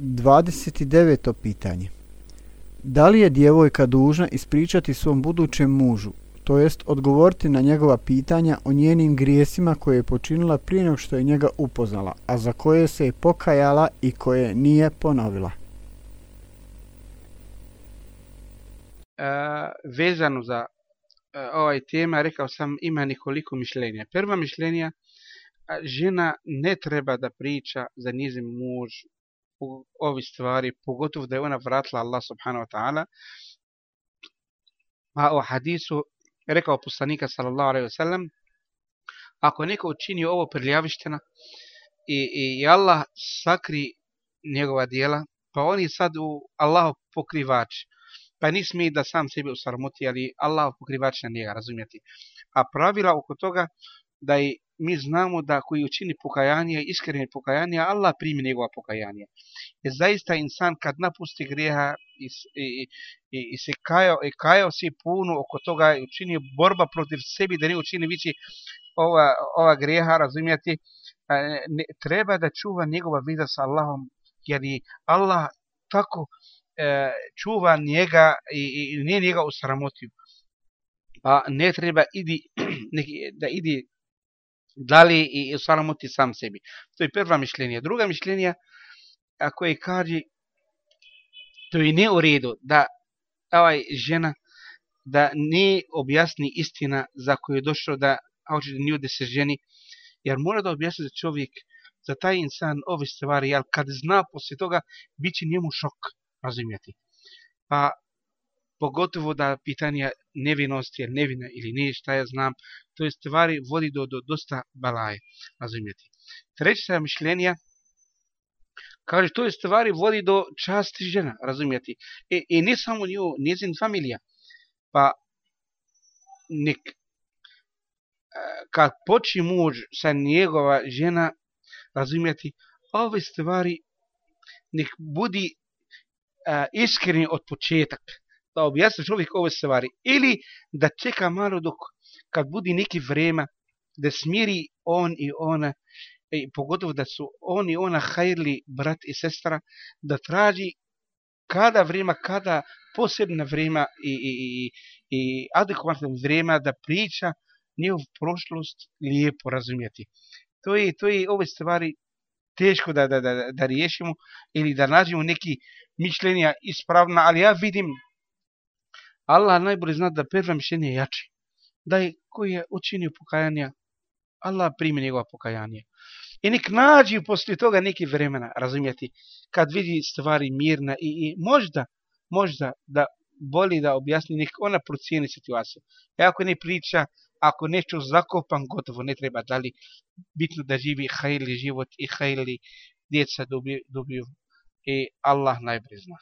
29. pitanje. Da li je djevojka dužna ispričati svom budućem mužu, to jest odgovoriti na njegova pitanja o njenim grijesima koje je počinila prije nego što je njega upoznala, a za koje se je pokajala i koje nije ponovila? E, vezano za e, ovaj tema, rekao sam ima nekoliko mišljenja. Prva mišljenja, žena ne treba da priča za nizim muž ovi stvari, pogotovo da je ona vratila Allah subhanahu wa ta'ala. A o hadisu rekao poslanika sallallahu alaihi wa sallam, ako neko učini ovo prljaviština i, i, i Allah sakri njegova dijela, pa oni sad u Allahu pokrivač, pa ni smije da sam sebe usarmuti, ali Allah pokrivač na njega, razumijeti. A pravila oko toga da je mi znamo da koji učini pokajanje, iskreni pokajanje, Allah primi njegova pokajanje. Je zaista insan kad napusti grijeha i, i, i, i se kajao, i kajao se puno oko toga i učini borba protiv sebi da ne učini više ova, ova grijeha, razumijete, ne, treba da čuva njegova vida sa Allahom, jer je Allah tako e, čuva njega i, i ne njega usramotio. Pa ne treba idi, ne, da idi da li i osramoti sam sebi. To je prva mišljenja. Druga mišljenja, ako je kaže, to je ne u redu, da ovaj žena, da ne objasni istina za koju je došlo da hoće da nju da se ženi, jer mora da objasni za čovjek, za taj insan ove stvari, jer kad zna poslije toga, bit će njemu šok, razumijeti. Pa pogotovo da pitanja nevinosti, je nevina ili nije, šta ja znam, to je stvari vodi do, do dosta balaje, razumijete. Treća mišljenja, kaže, to je stvari vodi do časti žena, razumijete. I, i ne samo nju, njezin familija, pa nek, e, kad poči muž sa njegova žena, razumijete, ove stvari nek budi a, iskreni od početak, da objasni čovjek ove stvari. Ili da čeka malo dok kad budi neki vrema, da smiri on i ona, i pogotovo da su on i ona hajrli brat i sestra, da traži kada vrema, kada posebna vrema i, i, i, i adekvatna vrema da priča njihov prošlost lijepo razumijeti. To je, to je ove stvari teško da, da, da, da riješimo ili da nađemo neki mišljenja ispravna, ali ja vidim Allah najbolje zna da prva mišljenje je jače. Da je koji je učinio pokajanja, Allah primi njegova pokajanje. I nek nađi poslije toga neki vremena, razumijeti, kad vidi stvari mirna i, i možda, možda da boli da objasni, nek ona procijeni situaciju. E ako ne priča, ako neću zakopan, gotovo ne treba, da li bitno da živi hajli život i hajli djeca dobiju, dobiju i Allah najbolje zna.